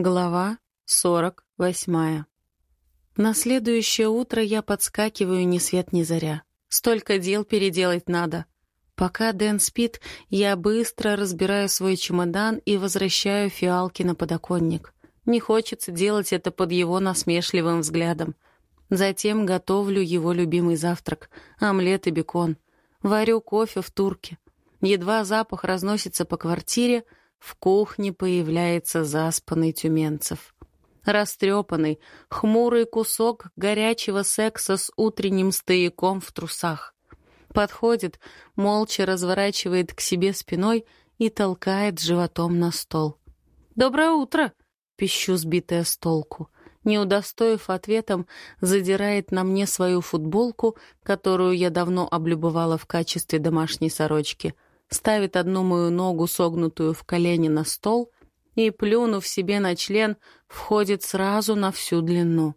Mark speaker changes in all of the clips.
Speaker 1: Глава сорок восьмая. На следующее утро я подскакиваю ни свет ни заря. Столько дел переделать надо. Пока Дэн спит, я быстро разбираю свой чемодан и возвращаю фиалки на подоконник. Не хочется делать это под его насмешливым взглядом. Затем готовлю его любимый завтрак — омлет и бекон. Варю кофе в турке. Едва запах разносится по квартире, в кухне появляется заспанный Тюменцев. Растрепанный, хмурый кусок горячего секса с утренним стояком в трусах. Подходит, молча разворачивает к себе спиной и толкает животом на стол. «Доброе утро!» — пищу, сбитая с толку. Не удостоив ответом, задирает на мне свою футболку, которую я давно облюбовала в качестве домашней сорочки — ставит одну мою ногу, согнутую в колени, на стол и, плюнув себе на член, входит сразу на всю длину.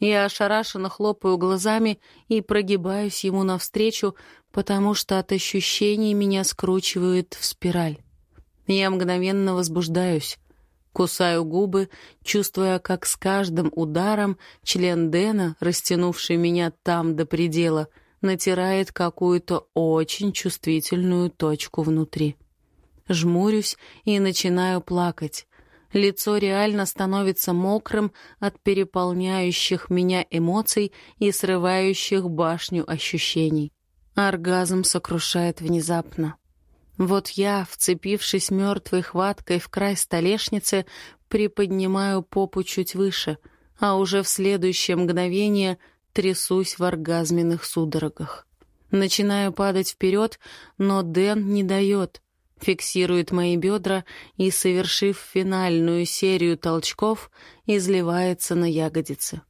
Speaker 1: Я ошарашенно хлопаю глазами и прогибаюсь ему навстречу, потому что от ощущений меня скручивает в спираль. Я мгновенно возбуждаюсь. Кусаю губы, чувствуя, как с каждым ударом член Дэна, растянувший меня там до предела, натирает какую-то очень чувствительную точку внутри. Жмурюсь и начинаю плакать. Лицо реально становится мокрым от переполняющих меня эмоций и срывающих башню ощущений. Оргазм сокрушает внезапно. Вот я, вцепившись мертвой хваткой в край столешницы, приподнимаю попу чуть выше, а уже в следующее мгновение трясусь в оргазменных судорогах. Начинаю падать вперед, но Дэн не дает. Фиксирует мои бедра и, совершив финальную серию толчков, изливается на ягодицы.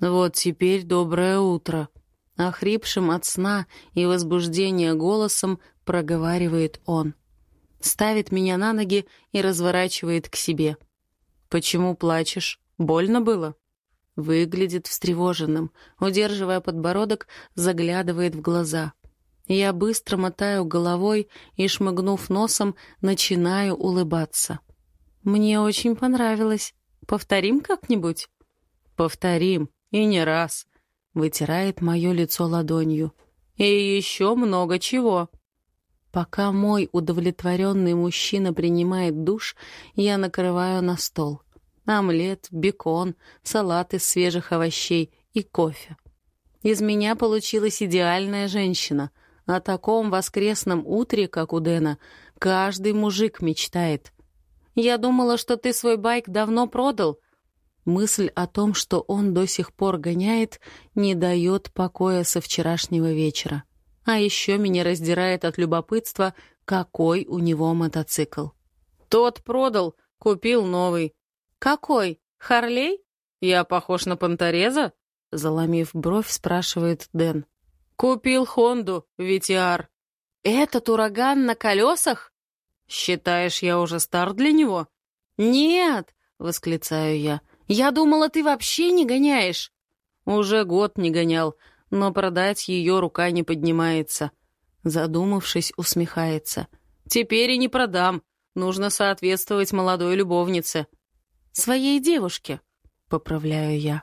Speaker 1: «Вот теперь доброе утро», — охрипшим от сна и возбуждения голосом проговаривает он. Ставит меня на ноги и разворачивает к себе. «Почему плачешь? Больно было?» Выглядит встревоженным, удерживая подбородок, заглядывает в глаза. Я быстро мотаю головой и, шмыгнув носом, начинаю улыбаться. «Мне очень понравилось. Повторим как-нибудь?» «Повторим, и не раз», — вытирает мое лицо ладонью. «И еще много чего». Пока мой удовлетворенный мужчина принимает душ, я накрываю на стол — омлет, бекон, салат из свежих овощей и кофе. Из меня получилась идеальная женщина. О таком воскресном утре, как у Дэна, каждый мужик мечтает. Я думала, что ты свой байк давно продал. Мысль о том, что он до сих пор гоняет, не дает покоя со вчерашнего вечера. А еще меня раздирает от любопытства, какой у него мотоцикл. Тот продал, купил новый. «Какой? Харлей? Я похож на Пантореза?» Заломив бровь, спрашивает Дэн. «Купил Хонду, Витиар». «Этот ураган на колесах?» «Считаешь, я уже стар для него?» «Нет!» — восклицаю я. «Я думала, ты вообще не гоняешь!» «Уже год не гонял, но продать ее рука не поднимается». Задумавшись, усмехается. «Теперь и не продам. Нужно соответствовать молодой любовнице. Своей девушке, поправляю я.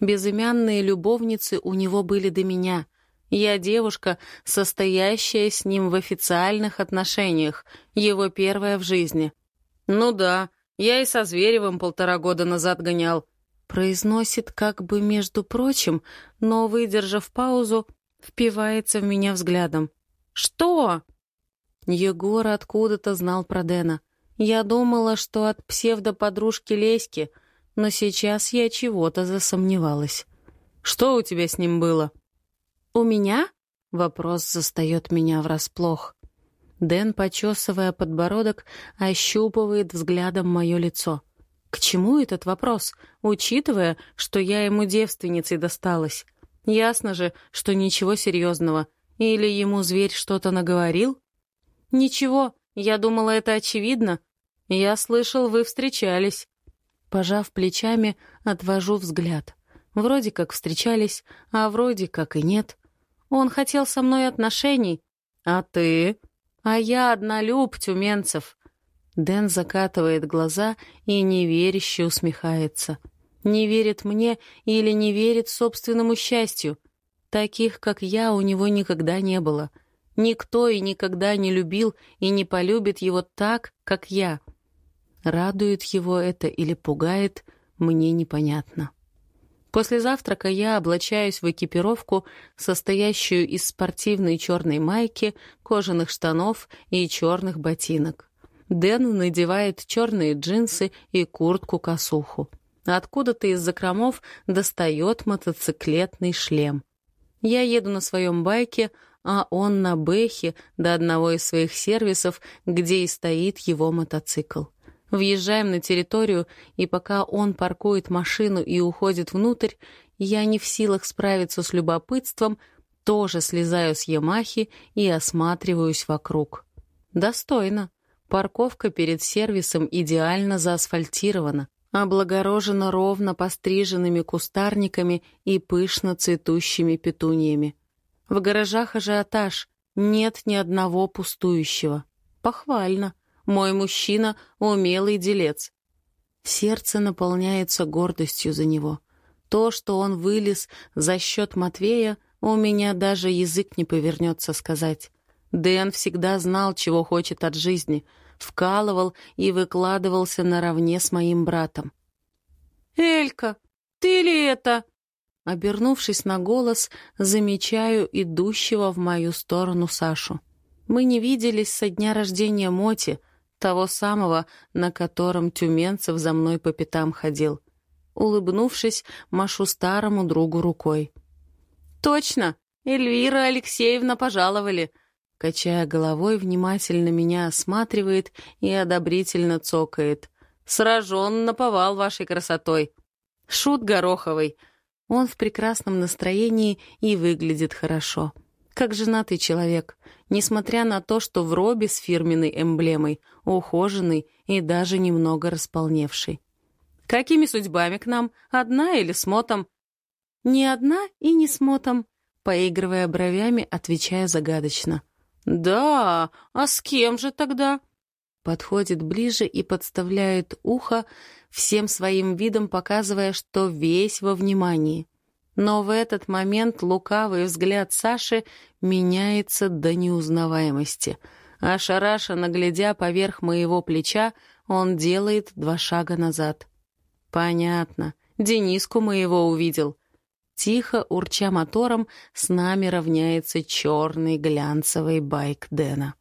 Speaker 1: Безымянные любовницы у него были до меня. Я девушка, состоящая с ним в официальных отношениях, его первая в жизни. Ну да, я и со Зверевым полтора года назад гонял. Произносит как бы между прочим, но, выдержав паузу, впивается в меня взглядом. «Что?» Егор откуда-то знал про Дэна. Я думала, что от псевдоподружки Леськи, но сейчас я чего-то засомневалась. «Что у тебя с ним было?» «У меня?» — вопрос застает меня врасплох. Дэн, почесывая подбородок, ощупывает взглядом мое лицо. К чему этот вопрос, учитывая, что я ему девственницей досталась? Ясно же, что ничего серьезного. Или ему зверь что-то наговорил? «Ничего, я думала, это очевидно. Я слышал, вы встречались. Пожав плечами, отвожу взгляд. Вроде как встречались, а вроде как и нет. Он хотел со мной отношений. А ты? А я однолюб, Тюменцев. Дэн закатывает глаза и неверяще усмехается. Не верит мне или не верит собственному счастью. Таких, как я, у него никогда не было. Никто и никогда не любил и не полюбит его так, как я. Радует его это или пугает, мне непонятно. После завтрака я облачаюсь в экипировку, состоящую из спортивной черной майки, кожаных штанов и черных ботинок. Дэн надевает черные джинсы и куртку-косуху. Откуда-то из закромов достает мотоциклетный шлем. Я еду на своем байке, а он на бэхе до одного из своих сервисов, где и стоит его мотоцикл. Въезжаем на территорию, и пока он паркует машину и уходит внутрь, я не в силах справиться с любопытством, тоже слезаю с Ямахи и осматриваюсь вокруг. Достойно. Парковка перед сервисом идеально заасфальтирована, облагорожена ровно постриженными кустарниками и пышно цветущими петуниями. В гаражах ажиотаж, нет ни одного пустующего. Похвально. Мой мужчина — умелый делец. Сердце наполняется гордостью за него. То, что он вылез за счет Матвея, у меня даже язык не повернется сказать. Дэн всегда знал, чего хочет от жизни — вкалывал и выкладывался наравне с моим братом. «Элька, ты ли это?» Обернувшись на голос, замечаю идущего в мою сторону Сашу. Мы не виделись со дня рождения Моти, того самого, на котором Тюменцев за мной по пятам ходил. Улыбнувшись, машу старому другу рукой. «Точно! Эльвира Алексеевна пожаловали!» Качая головой, внимательно меня осматривает и одобрительно цокает. «Сражен наповал вашей красотой!» Шут Гороховый. Он в прекрасном настроении и выглядит хорошо. Как женатый человек, несмотря на то, что в робе с фирменной эмблемой, ухоженный и даже немного располневший. «Какими судьбами к нам? Одна или с мотом?» «Не одна и не с мотом», — поигрывая бровями, отвечая загадочно. «Да, а с кем же тогда?» Подходит ближе и подставляет ухо, всем своим видом показывая, что весь во внимании. Но в этот момент лукавый взгляд Саши меняется до неузнаваемости. Ошарашенно глядя поверх моего плеча, он делает два шага назад. «Понятно. Дениску моего увидел. Тихо, урча мотором, с нами равняется черный глянцевый байк Дэна.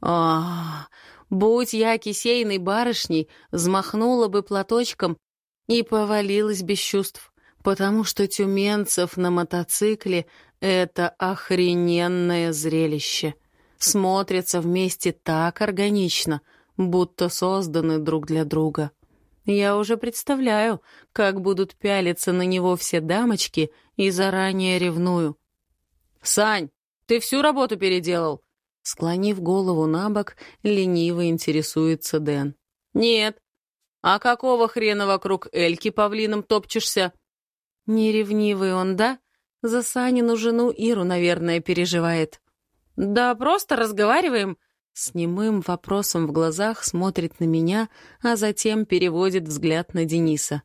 Speaker 1: А, будь я кисейной барышней, взмахнула бы платочком и повалилась без чувств, потому что тюменцев на мотоцикле — это охрененное зрелище. Смотрятся вместе так органично, будто созданы друг для друга. Я уже представляю, как будут пялиться на него все дамочки и заранее ревную. «Сань, ты всю работу переделал?» Склонив голову на бок, лениво интересуется Дэн. «Нет. А какого хрена вокруг Эльки павлином топчешься?» «Не ревнивый он, да? За Санину жену Иру, наверное, переживает». «Да просто разговариваем», с немым вопросом в глазах смотрит на меня, а затем переводит взгляд на Дениса.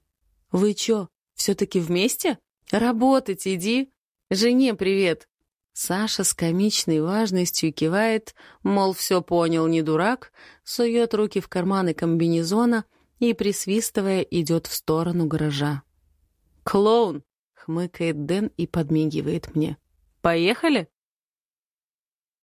Speaker 1: «Вы чё, все-таки вместе? Работать иди! Жене привет!» Саша с комичной важностью кивает, мол, все понял, не дурак, сует руки в карманы комбинезона и, присвистывая, идет в сторону гаража. «Клоун!» — хмыкает Дэн и подмигивает мне. «Поехали?»